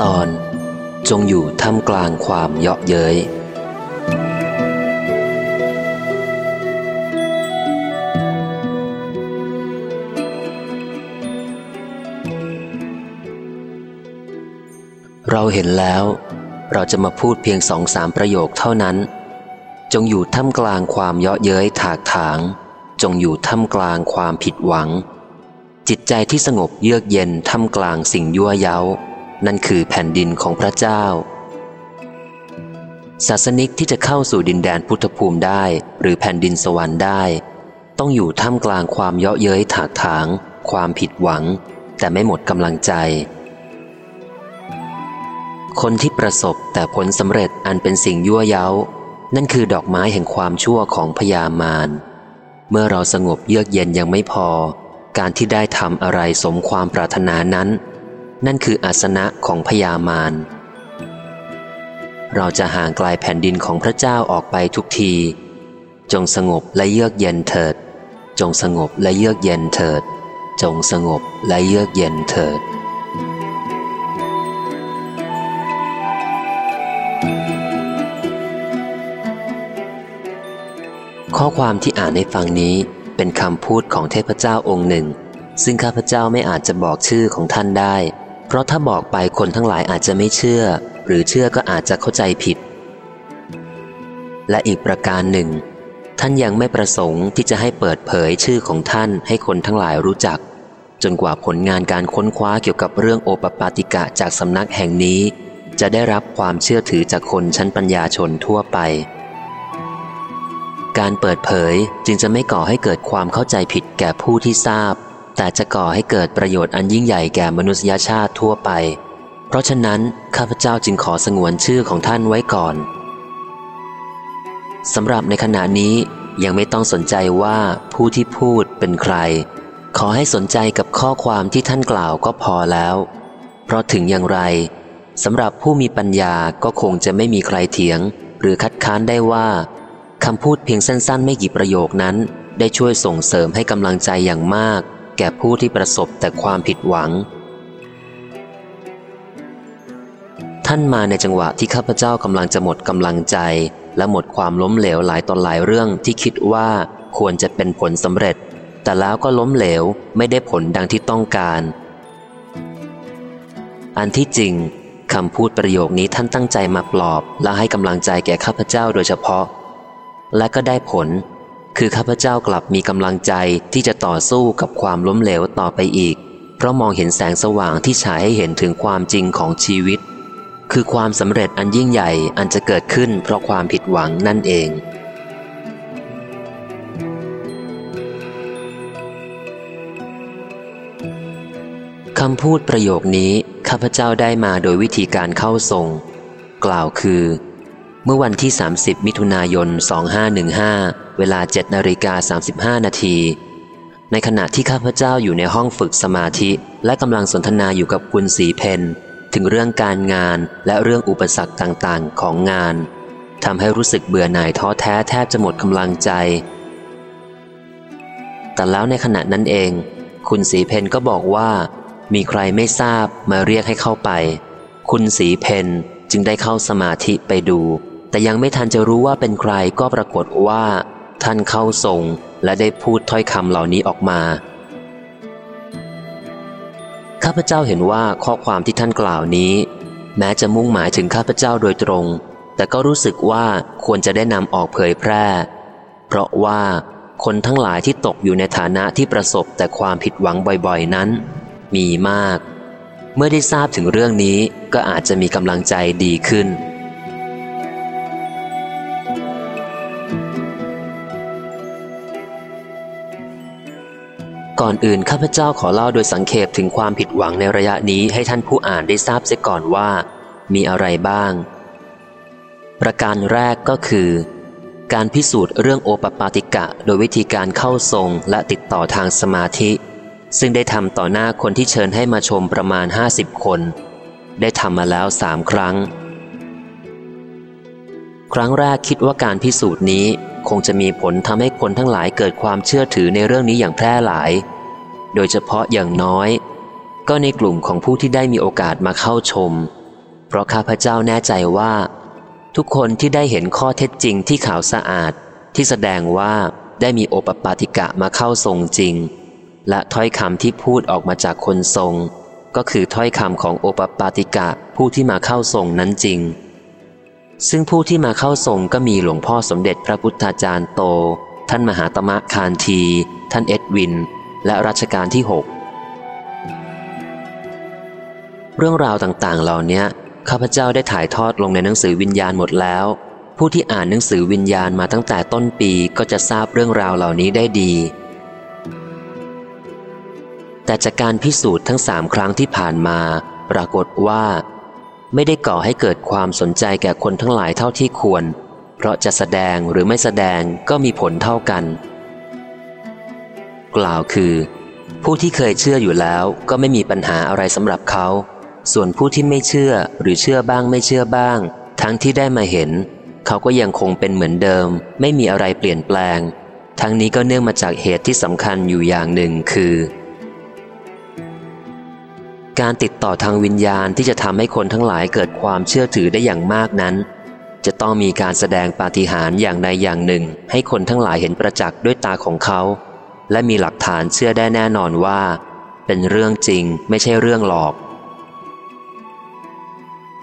ตอนจงอยู่ท่ามกลางความเยาะเย้ยเราเห็นแล้ว เราจะมาพูดเพียงสองสามประโยคเท่านั้น จงอยู่ท่ามกลางความเยาะเย้ยถากถาง จงอยู่ท่ามกลางความผิดหวัง จิตใจที่สงบเยือกเย็นท่ามกลางสิ่งยั่วเย้า นั่นคือแผ่นดินของพระเจ้า ศาสนิกที่จะเข้าสู่ดินแดนพุทธภูมิได้ หรือแผ่นดินสวรรค์ได้ ต้องอยู่ท่ามกลางความเยาะเย้ยถากถาง ความผิดหวัง แต่ไม่หมดกำลังใจ คนที่ประสบแต่ผลสำเร็จอันเป็นสิ่งยั่วเย้า นั่นคือดอกไม้แห่งความชั่วของพยามารเมื่อเราสงบเยือกเย็นยังไม่พอ การที่ได้ทำอะไรสมความปรารถนานั้น นั่นคืออาสนะของพยามารเราจะห่างไกลแผ่นดินของพระเจ้าออกไปทุกที จงสงบและเยือกเย็นเถิด จงสงบและเยือกเย็นเถิด จงสงบและเยือกเย็นเถิดข้อความที่อ่านในฟังนี้ เป็นคำพูดของเทพเจ้าองค์หนึ่ง ซึ่งข้าพเจ้าไม่อาจจะบอกชื่อของท่านได้ เพราะถ้าบอกไปคนทั้งหลายอาจจะไม่เชื่อ หรือเชื่อก็อาจจะเข้าใจผิด และอีกประการหนึ่ง ท่านยังไม่ประสงค์ที่จะให้เปิดเผยชื่อของท่านให้คนทั้งหลายรู้จัก จนกว่าผลงานการค้นคว้าเกี่ยวกับเรื่องโอปปาติกะจากสำนักแห่งนี้ จะได้รับความเชื่อถือจากคนชั้นปัญญาชนทั่วไป การเปิดเผยจึงจะไม่ก่อให้เกิดความเข้าใจผิดแก่ผู้ที่ทราบ แต่จะก่อให้เกิดประโยชน์อันยิ่งใหญ่แก่มนุษยชาติทั่วไป เพราะฉะนั้นข้าพเจ้าจึงขอสงวนชื่อของท่านไว้ก่อนสำหรับในขณะนี้ยังไม่ต้องสนใจว่าผู้ที่พูดเป็นใคร ขอให้สนใจกับข้อความที่ท่านกล่าวก็พอแล้ว เพราะถึงอย่างไรสำหรับผู้มีปัญญาก็คงจะไม่มีใครเถียง หรือคัดค้านได้ว่า คำพูดเพียงสั้น ๆ ไม่กี่ประโยคนั้น ได้ช่วยส่งเสริมให้กำลังใจอย่างมาก แก่ผู้ที่ประสบแต่ความผิดหวัง ท่านมาในจังหวะที่ข้าพเจ้ากำลังจะหมดกำลังใจ และหมดความล้มเหลวหลายตอนหลายเรื่องที่คิดว่าควรจะเป็นผลสำเร็จ แต่แล้วก็ล้มเหลวไม่ได้ผลดังที่ต้องการ อันที่จริงคำพูดประโยคนี้ท่านตั้งใจมาปลอบ และให้กำลังใจแก่ข้าพเจ้าโดยเฉพาะ และก็ได้ผล คือข้าพเจ้ากลับมีกำลังใจที่จะต่อสู้กับความล้มเหลวต่อไปอีก เพราะมองเห็นแสงสว่างที่ฉายให้เห็นถึงความจริงของชีวิต คือความสำเร็จอันยิ่งใหญ่อันจะเกิดขึ้นเพราะความผิดหวังนั่นเองคำพูดประโยคนี้ข้าพเจ้าได้มาโดยวิธีการเข้าทรง กล่าวคือ เมื่อวันที่ 30 มิถุนายน 2515 เวลา7นาฬิกา35 นาที ในขณะที่ข้าพเจ้าอยู่ในห้องฝึกสมาธิ และกำลังสนทนาอยู่กับคุณสีเพนถึงเรื่องการงานและเรื่องอุปสรรคต่างๆ ของงานทำให้รู้สึกเบื่อหน่ายท้อแท้แทบจะหมดกำลังใจ แต่แล้วในขณะนั้นเอง คุณสีเพนก็บอกว่า มีใครไม่ทราบมาเรียกให้เข้าไป คุณสีเพนจึงได้เข้าสมาธิไปดู แต่ยังไม่ทันจะรู้ว่าเป็นใครก็ปรากฏว่า ท่านเข้าทรงและได้พูดถ้อยคำเหล่านี้ออกมา ข้าพเจ้าเห็นว่าข้อความที่ท่านกล่าวนี้ แม้จะมุ่งหมายถึงข้าพเจ้าโดยตรง แต่ก็รู้สึกว่าควรจะได้นำออกเผยแพร่ เพราะว่าคนทั้งหลายที่ตกอยู่ในฐานะที่ประสบแต่ความผิดหวังบ่อยๆนั้น มีมาก เมื่อได้ทราบถึงเรื่องนี้ก็อาจจะมีกำลังใจดีขึ้น ก่อนอื่นข้าพเจ้าขอเล่าโดยสังเขปถึงความผิดหวังในระยะนี้ให้ท่านผู้อ่านได้ทราบเสียก่อนว่า มีอะไรบ้าง ประการแรกก็คือ การพิสูจน์เรื่องโอปปาติกะ โดยวิธีการเข้าทรงและติดต่อทางสมาธิ ซึ่งได้ทำต่อหน้าคนที่เชิญให้มาชมประมาณ 50 คน ได้ทำมาแล้วสามครั้ง ครั้งแรกคิดว่าการพิสูจน์นี้ คงจะมีผลทำให้คนทั้งหลายเกิดความเชื่อถือในเรื่องนี้อย่างแพร่หลาย โดยเฉพาะอย่างน้อย ก็ในกลุ่มของผู้ที่ได้มีโอกาสมาเข้าชม เพราะข้าพเจ้าแน่ใจว่า ทุกคนที่ได้เห็นข้อเท็จจริงที่ขาวสะอาด ที่แสดงว่าได้มีโอปปาติกะมาเข้าทรงจริง และถ้อยคำที่พูดออกมาจากคนทรง ก็คือถ้อยคำของโอปปาติกะผู้ที่มาเข้าทรงนั้นจริง ซึ่งผู้ที่มาเข้าทรงก็มีหลวงพ่อสมเด็จพระพุทธาจารย์โต ท่านมหาตมะคานที ท่านเอ็ดวิน และรัชกาลที่ 6 เรื่องราวต่างๆ เหล่านี้ข้าพเจ้าได้ถ่ายทอดลงในหนังสือวิญญาณหมดแล้ว ผู้ที่อ่านหนังสือวิญญาณมาตั้งแต่ต้นปีก็จะทราบเรื่องราวเหล่านี้ได้ดี แต่จากการพิสูจน์ทั้งสามครั้งที่ผ่านมา ปรากฏว่า ไม่ได้ก่อให้เกิดความสนใจแก่คนทั้งหลายเท่าที่ควร เพราะจะแสดงหรือไม่แสดงก็มีผลเท่ากัน กล่าวคือ ผู้ที่เคยเชื่ออยู่แล้วก็ไม่มีปัญหาอะไรสำหรับเขา ส่วนผู้ที่ไม่เชื่อหรือเชื่อบ้างไม่เชื่อบ้าง ทั้งที่ได้มาเห็น เขาก็ยังคงเป็นเหมือนเดิม ไม่มีอะไรเปลี่ยนแปลง ทั้งนี้ก็เนื่องมาจากเหตุที่สำคัญอยู่อย่างหนึ่งคือ การติดต่อทางวิญญาณที่จะทำให้คนทั้งหลายเกิดความเชื่อถือได้อย่างมากนั้น จะต้องมีการแสดงปาฏิหาริย์อย่างใดอย่างหนึ่ง ให้คนทั้งหลายเห็นประจักษ์ด้วยตาของเขา และมีหลักฐานเชื่อได้แน่นอนว่า เป็นเรื่องจริงไม่ใช่เรื่องหลอก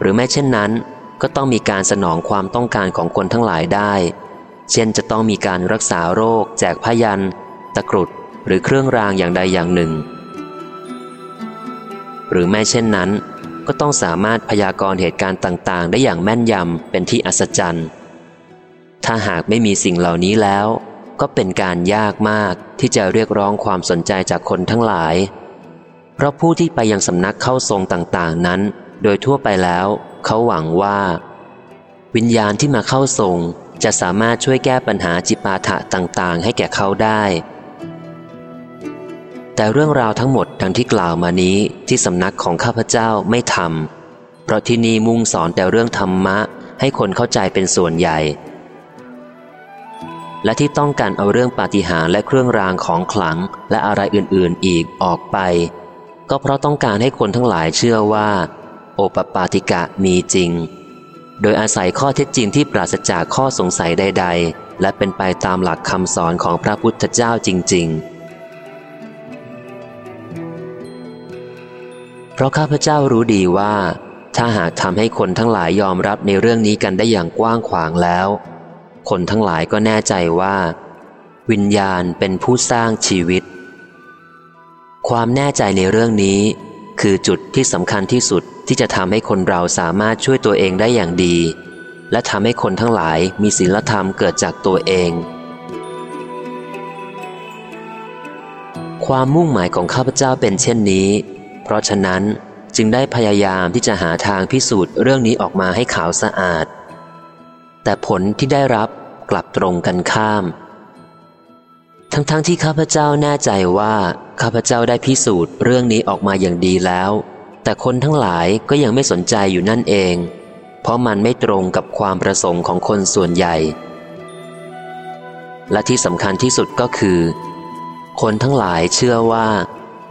หรือไม่เช่นนั้น ก็ต้องมีการสนองความต้องการของคนทั้งหลายได้ เช่นจะต้องมีการรักษาโรค แจกพยันตะกรุดหรือเครื่องรางอย่างใดอย่างหนึ่ง หรือไม่เช่นนั้น ก็ต้องสามารถพยากรณ์เหตุการณ์ต่างๆ ได้อย่างแม่นยำเป็นที่อัศจรรย์ ถ้าหากไม่มีสิ่งเหล่านี้แล้ว ก็เป็นการยากมากที่จะเรียกร้องความสนใจจากคนทั้งหลาย เพราะผู้ที่ไปยังสำนักเข้าทรงต่างๆ นั้น โดยทั่วไปแล้ว เขาหวังว่า วิญญาณที่มาเข้าทรงจะสามารถช่วยแก้ปัญหาจิปาถะต่างๆ ให้แก่เขาได้ แต่เรื่องราวทั้งหมดดังที่กล่าวมานี้ที่สำนักของข้าพเจ้าไม่ทำเพราะที่นี่มุ่งสอนแต่เรื่องธรรมะ ให้คนเข้าใจเป็นส่วนใหญ่ และที่ต้องการเอาเรื่องปาฏิหาริย์และเครื่องรางของขลังและอะไรอื่นๆอีกออกไป ก็เพราะต้องการให้คนทั้งหลายเชื่อว่า โอปปาติกะมีจริง โดยอาศัยข้อเท็จจริงที่ปราศจากข้อสงสัยใด ๆ และเป็นไปตามหลักคำสอนของพระพุทธเจ้าจริง ๆ เพราะข้าพเจ้ารู้ดีว่า ถ้าหากทำให้คนทั้งหลายยอมรับในเรื่องนี้กันได้อย่างกว้างขวางแล้ว คนทั้งหลายก็แน่ใจว่า วิญญาณเป็นผู้สร้างชีวิต ความแน่ใจในเรื่องนี้ คือจุดที่สำคัญที่สุดที่จะทำให้คนเราสามารถช่วยตัวเองได้อย่างดี และทำให้คนทั้งหลายมีศีลธรรมเกิดจากตัวเอง ความมุ่งหมายของข้าพเจ้าเป็นเช่นนี้ เพราะฉะนั้นจึงได้พยายามที่จะหาทางพิสูจน์เรื่องนี้ออกมาให้ขาวสะอาด แต่ผลที่ได้รับกลับตรงกันข้าม ทั้งๆทที่ข้าพเจ้าแน่ใจว่าข้าพเจ้าได้พิสูจน์เรื่องนี้ออกมาอย่างดีแล้ว แต่คนทั้งหลายก็ยังไม่สนใจอยู่นั่นเอง เพราะมันไม่ตรงกับความประสงค์ของคนส่วนใหญ่ และที่สำคัญที่สุดก็คือ คนทั้งหลายเชื่อว่า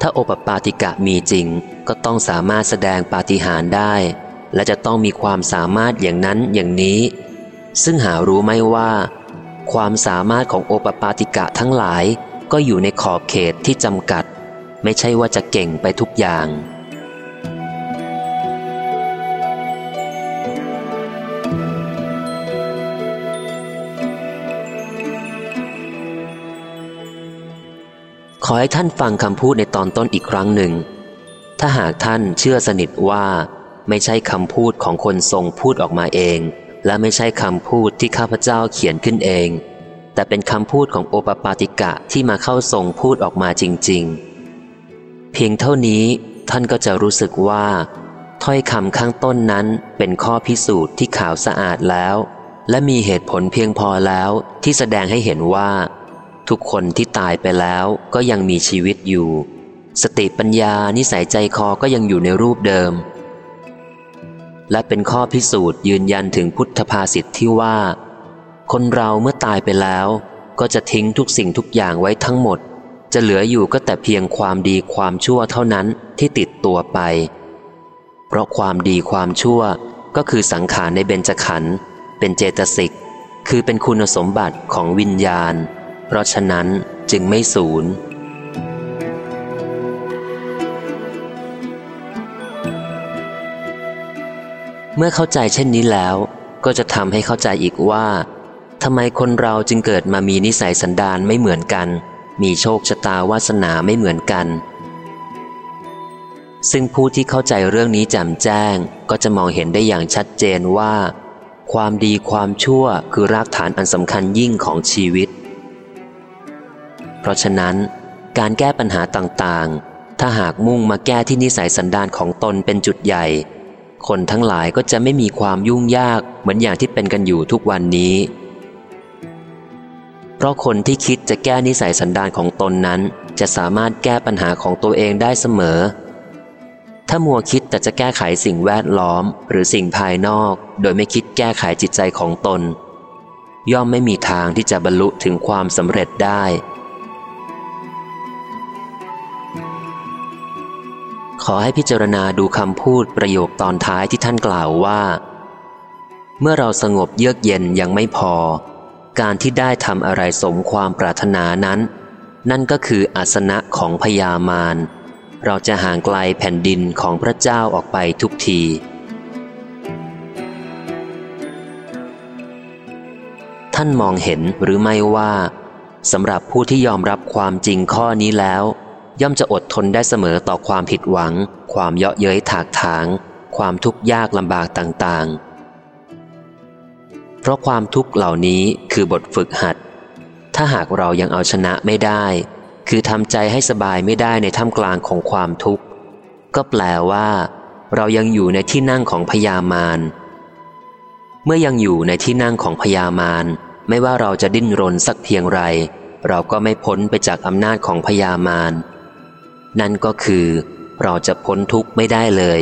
ถ้าโอปปาติกะมีจริง ก็ต้องสามารถแสดงปาฏิหาริย์ได้ และจะต้องมีความสามารถอย่างนั้นอย่างนี้ ซึ่งหารู้ไม่ว่า ความสามารถของโอปปาติกะทั้งหลายก็อยู่ในขอบเขตที่จำกัด ไม่ใช่ว่าจะเก่งไปทุกอย่าง อให้ท่านฟังคำพูดในตอนต้นอีกครั้งหนึ่ง ถ้าหากท่านเชื่อสนิทว่าไม่ใช่คำพูดของคนทรงพูดออกมาเอง และไม่ใช่คำพูดที่ข้าพเจ้าเขียนขึ้นเอง แต่เป็นคำพูดของโอปปาติกะที่มาเข้าทรงพูดออกมาจริง ๆ เพียงเท่านี้ท่านก็จะรู้สึกว่า ถ้อยคำข้างต้นนั้นเป็นข้อพิสูจน์ที่ขาวสะอาดแล้ว และมีเหตุผลเพียงพอแล้วที่แสดงให้เห็นว่า ทุกคนที่ตายไปแล้วก็ยังมีชีวิตอยู่ สติปัญญานิสัยใจคอก็ยังอยู่ในรูปเดิม และเป็นข้อพิสูจน์ยืนยันถึงพุทธภาษิตที่ว่า คนเราเมื่อตายไปแล้ว ก็จะทิ้งทุกสิ่งทุกอย่างไว้ทั้งหมด จะเหลืออยู่ก็แต่เพียงความดีความชั่วเท่านั้นที่ติดตัวไป เพราะความดีความชั่วก็คือสังขารในเบญจขันธ์เป็นเจตสิกคือเป็นคุณสมบัติของวิญญาณ เพราะฉะนั้นจึงไม่สูญเมื่อเข้าใจเช่นนี้แล้ว ก็จะทำให้เข้าใจอีกว่าทำไมคนเราจึงเกิดมามีนิสัยสันดานไม่เหมือนกัน มีโชคชะตาวาสนาไม่เหมือนกัน ซึ่งผู้ที่เข้าใจเรื่องนี้แจ่มแจ้ง ก็จะมองเห็นได้อย่างชัดเจนว่า ความดีความชั่วคือรากฐานอันสำคัญยิ่งของชีวิต เพราะฉะนั้น การแก้ปัญหาต่างๆ ถ้าหากมุ่งมาแก้ที่นิสัยสันดานของตนเป็นจุดใหญ่ คนทั้งหลายก็จะไม่มีความยุ่งยากเหมือนอย่างที่เป็นกันอยู่ทุกวันนี้ เพราะคนที่คิดจะแก้นิสัยสันดานของตนนั้น จะสามารถแก้ปัญหาของตัวเองได้เสมอ ถ้ามัวคิดแต่จะแก้ไขสิ่งแวดล้อม หรือสิ่งภายนอก โดยไม่คิดแก้ไขจิตใจของตนย่อมไม่มีทางที่จะบรรลุถึงความสำเร็จได้ อให้พิจารณาดูคำพูดประโยคตอนท้ายที่ท่านกล่าวว่า เมื่อเราสงบเยือกเย็นยังไม่พอ การที่ได้ทำอะไรสมความปรารถนานั้น นั่นก็คืออาสนะของพญามารเราจะห่างไกลแผ่นดินของพระเจ้าออกไปทุกทีท่านมองเห็นหรือไม่ว่าสำหรับผู้ที่ยอมรับความจริงข้อนี้แล้ว ย่อมจะอดทนได้เสมอต่อความผิดหวัง ความเยาะเย้ยถากถาง ความทุกข์ยากลำบากต่างๆ เพราะความทุกข์เหล่านี้คือบทฝึกหัด ถ้าหากเรายังเอาชนะไม่ได้ คือทำใจให้สบายไม่ได้ในท่ามกลางของความทุกข์ ก็แปลว่า เรายังอยู่ในที่นั่งของพยามารเมื่อยังอยู่ในที่นั่งของพยามารไม่ว่าเราจะดิ้นรนสักเพียงไร เราก็ไม่พ้นไปจากอำนาจของพยามาร นั่นก็คือ เราจะพ้นทุกข์ไม่ได้เลย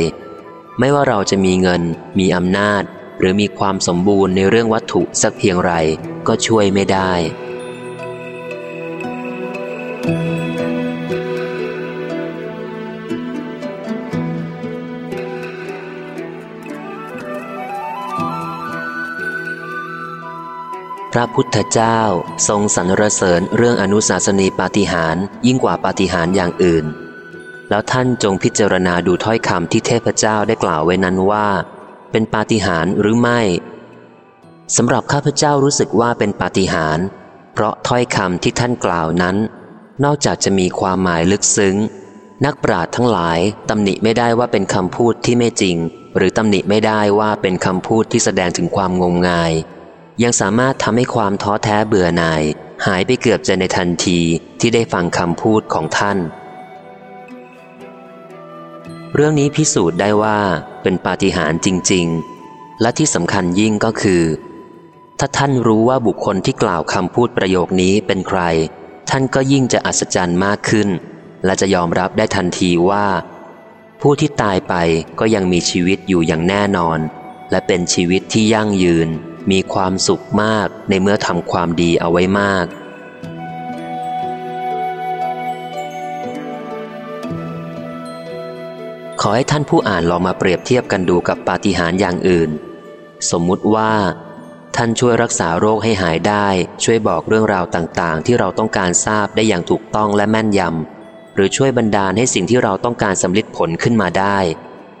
ไม่ว่าเราจะมีเงิน มีอำนาจ หรือมีความสมบูรณ์ในเรื่องวัตถุสักเพียงไรก็ช่วยไม่ได้ ระพุทธเจ้าทรงสรรเสริญเรื่องอนุสาสนีปาฏิหาริย์ยิ่งกว่าปาฏิหาริย์อย่างอื่น แล้วท่านจงพิจารณาดูถ้อยคำที่เทพเจ้าได้กล่าวไว้นั้นว่า เป็นปาฏิหาริย์หรือไม่สำหรับข้าพเจ้ารู้สึกว่าเป็นปาฏิหาริย์เพราะถ้อยคำที่ท่านกล่าวนั้น นอกจากจะมีความหมายลึกซึ้ง นักปราชญ์ทั้งหลายตำหนิไม่ได้ว่าเป็นคำพูดที่ไม่จริง หรือตำหนิไม่ได้ว่าเป็นคำพูดที่แสดงถึงความงมงาย ยังสามารถทำให้ความท้อแท้เบื่อหน่าย หายไปเกือบจะในทันทีที่ได้ฟังคำพูดของท่าน เรื่องนี้พิสูจน์ได้ว่าเป็นปาฏิหาริย์จริง ๆ และที่สำคัญยิ่งก็คือ ถ้าท่านรู้ว่าบุคคลที่กล่าวคำพูดประโยคนี้เป็นใคร ท่านก็ยิ่งจะอัศจรรย์มากขึ้น และจะยอมรับได้ทันทีว่า ผู้ที่ตายไปก็ยังมีชีวิตอยู่อย่างแน่นอน และเป็นชีวิตที่ยั่งยืน มีความสุขมากในเมื่อทำความดีเอาไว้มาก ขอให้ท่านผู้อ่านลองมาเปรียบเทียบกันดูกับปาฏิหาริย์อย่างอื่น สมมุติว่า ท่านช่วยรักษาโรคให้หายได้ ช่วยบอกเรื่องราวต่างๆ ที่เราต้องการทราบได้อย่างถูกต้องและแม่นยำหรือช่วยบันดาลให้สิ่งที่เราต้องการสำลิดผลขึ้นมาได้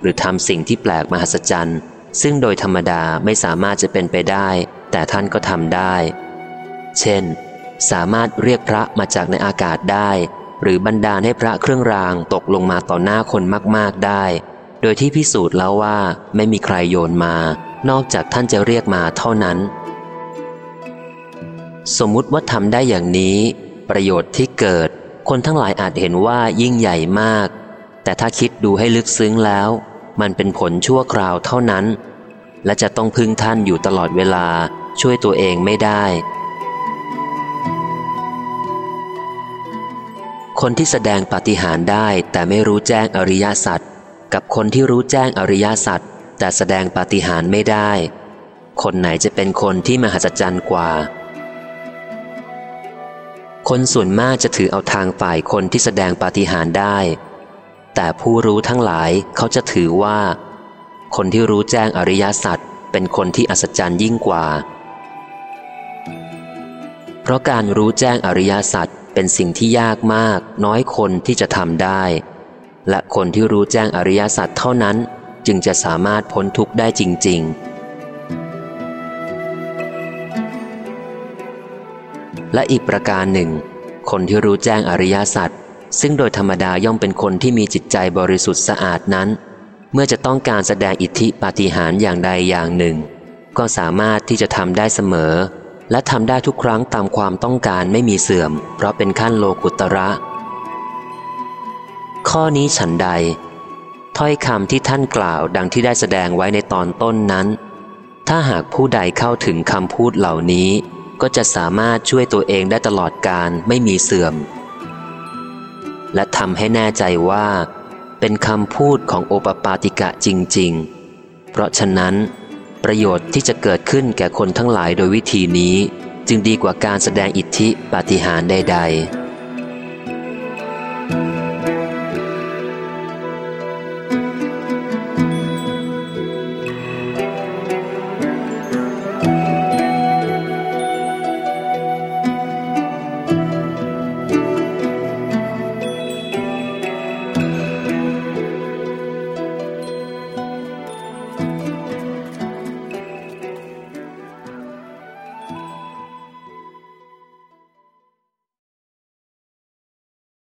หรือทำสิ่งที่แปลกมหัศจรรย์ ซึ่งโดยธรรมดาไม่สามารถจะเป็นไปได้ แต่ท่านก็ทำได้ เช่น สามารถเรียกพระมาจากในอากาศได้ หรือบันดาลให้พระเครื่องรางตกลงมาต่อหน้าคนมาก ๆได้ โดยที่พิสูจน์แล้วว่าไม่มีใครโยนมา นอกจากท่านจะเรียกมาเท่านั้น สมมุติว่าทำได้อย่างนี้ ประโยชน์ที่เกิด คนทั้งหลายอาจเห็นว่ายิ่งใหญ่มาก แต่ถ้าคิดดูให้ลึกซึ้งแล้ว มันเป็นผลชั่วคราวเท่านั้น และจะต้องพึ่งท่านอยู่ตลอดเวลาช่วยตัวเองไม่ได้ คนที่แสดงปาฏิหาริย์ได้แต่ไม่รู้แจ้งอริยสัจกับคนที่รู้แจ้งอริยสัจแต่แสดงปาฏิหาริย์ไม่ได้ คนไหนจะเป็นคนที่มหัศจรรย์กว่าคคนส่วนมากจะถือเอาทางฝ่ายคนที่แสดงปาฏิหาริย์ได้ แต่ผู้รู้ทั้งหลายเขาจะถือว่า คนที่รู้แจ้งอริยสัจเป็นคนที่อัศจรรย์ยิ่งกว่า เพราะการรู้แจ้งอริยสัจเป็นสิ่งที่ยากมาก น้อยคนที่จะทำได้ และคนที่รู้แจ้งอริยสัจเท่านั้นจึงจะสามารถพ้นทุกข์ได้จริง ๆและอีกประการหนึ่ง คนที่รู้แจ้งอริยสัจ ซึ่งโดยธรรมดาย่อมเป็นคนที่มีจิตใจบริสุทธิ์สะอาดนั้น เมื่อจะต้องการแสดงอิทธิปาฏิหาริย์อย่างใดอย่างหนึ่ง ก็สามารถที่จะทำได้เสมอ และทำได้ทุกครั้งตามความต้องการไม่มีเสื่อม เพราะเป็นขั้นโลกุตระ ข้อนี้ฉันใด ถ้อยคำที่ท่านกล่าวดังที่ได้แสดงไว้ในตอนต้นนั้น ถ้าหากผู้ใดเข้าถึงคำพูดเหล่านี้ ก็จะสามารถช่วยตัวเองได้ตลอดการไม่มีเสื่อม และทำให้แน่ใจว่า เป็นคำพูดของโอปปาติกะจริง ๆ เพราะฉะนั้น ประโยชน์ที่จะเกิดขึ้นแก่คนทั้งหลายโดยวิธีนี้ จึงดีกว่าการแสดงอิทธิปาฏิหาริย์ใด ๆ